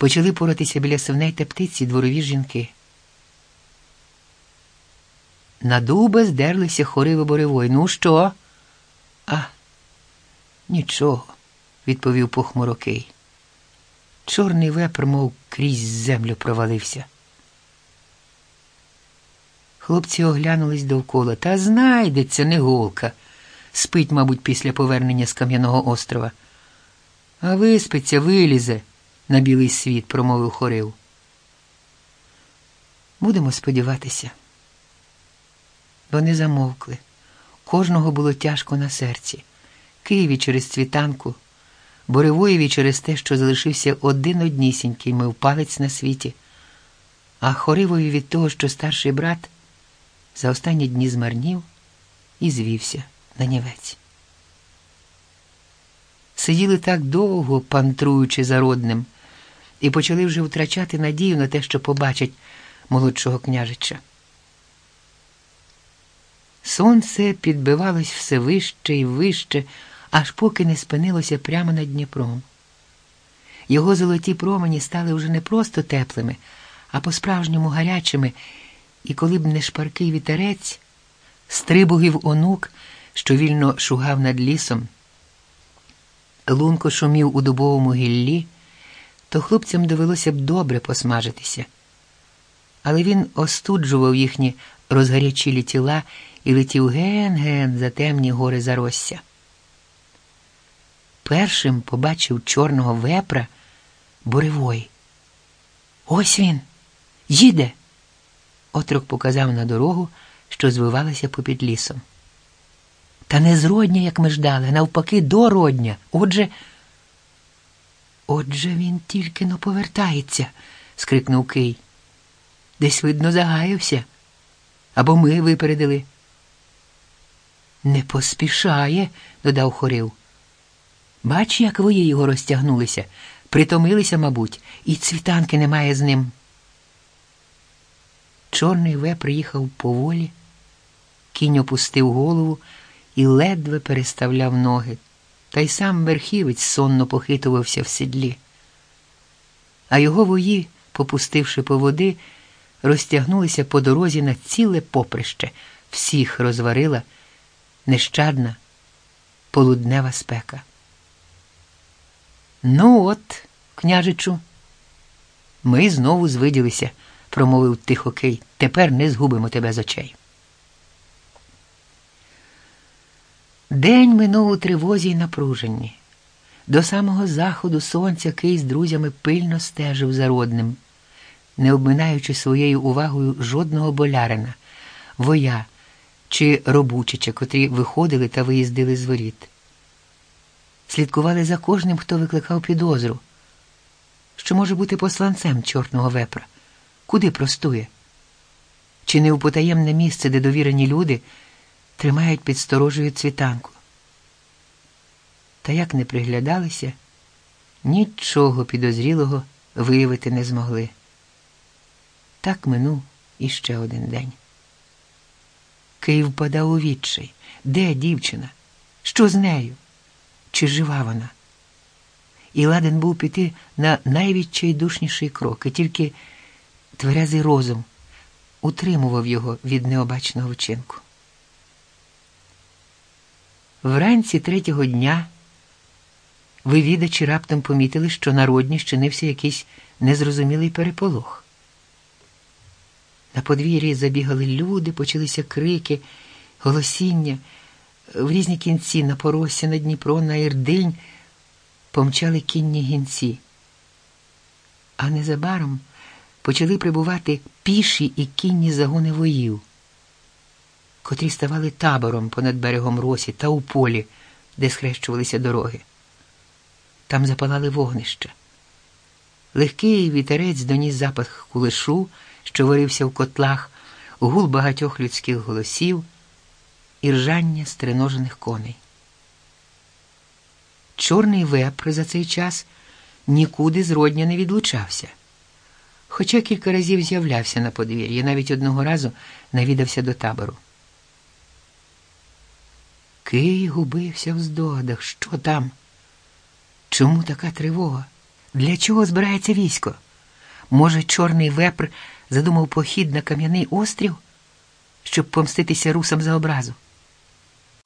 Почали поратися біля сивней та птиці дворові жінки. На дуба здерлися хори боревой. Ну що? А, нічого, відповів похмурокий. Чорний вепр, мов крізь землю провалився. Хлопці оглянулись довкола. Та знайдеться не голка. Спить, мабуть, після повернення з Кам'яного острова. А виспиться, вилізе на білий світ, промовив хорив. Будемо сподіватися. Вони замовкли. Кожного було тяжко на серці. Києві через цвітанку, Боревоєві через те, що залишився один однісінький, мив палець на світі, а Хоривові від того, що старший брат за останні дні змарнів і звівся на нівець. Сиділи так довго, пантруючи за родним, і почали вже втрачати надію на те, що побачать молодшого княжича. Сонце підбивалось все вище і вище, аж поки не спинилося прямо над Дніпром. Його золоті промені стали вже не просто теплими, а по-справжньому гарячими, і коли б не шпаркий вітерець, стрибугів онук, що вільно шугав над лісом, лунко шумів у дубовому гіллі, то хлопцям довелося б добре посмажитися. Але він остуджував їхні розгарячілі тіла і летів ген-ген за темні гори заросся. Першим побачив чорного вепра буревой. Ось він, їде. Отрок показав на дорогу, що звивалася попід лісом. Та не зродня, як ми ждали, навпаки, дородня. Отже, отже, він тільки но повертається, скрикнув Кий. Десь, видно, загаявся. Або ми випередили. Не поспішає, додав хорив. Бач, як вої його розтягнулися, притомилися, мабуть, і цвітанки немає з ним. Чорний ве приїхав поволі, кінь опустив голову і ледве переставляв ноги, та й сам верхівець сонно похитувався в сідлі. А його вої, попустивши по води, розтягнулися по дорозі на ціле поприще, всіх розварила нещадна полуднева спека. Ну, от, княжичу, ми знову звиділися, промовив тихокий. Тепер не згубимо тебе з очей. День минув у тривозі й напруженні. До самого заходу сонця Кий з друзями пильно стежив за родним, не обминаючи своєю увагою жодного болярина, воя чи робучича, котрі виходили та виїздили з воріт. Слідкували за кожним, хто викликав підозру, що може бути посланцем чортного вепра, куди простує, чи не у потаємне місце, де довірені люди тримають під сторожею цвітанку. Та як не приглядалися, нічого підозрілого виявити не змогли. Так минув іще один день. Київ впадав у відчай. Де дівчина? Що з нею? Чи жива вона? І ладен був піти на найвідчайдушніший крок, і тільки тверезий розум утримував його від необачного вчинку. Вранці третього дня вивідачі раптом помітили, що народні щинився якийсь незрозумілий переполох. На подвір'ї забігали люди, почалися крики, голосіння. В різні кінці на поросі, на Дніпро, на Ірдинь помчали кінні гінці. А незабаром почали прибувати піші і кінні загони воїв, котрі ставали табором понад берегом росі та у полі, де схрещувалися дороги. Там запалали вогнища. Легкий вітерець доніс запах кулешу що варився в котлах, гул багатьох людських голосів і ржання стриножених коней. Чорний вепр за цей час нікуди зродня не відлучався, хоча кілька разів з'являвся на подвір'ї, навіть одного разу навідався до табору. Кий губився в здогадах. Що там? Чому така тривога? Для чого збирається військо? Може, чорний вепр задумав похід на кам'яний острів, щоб помститися русам за образу?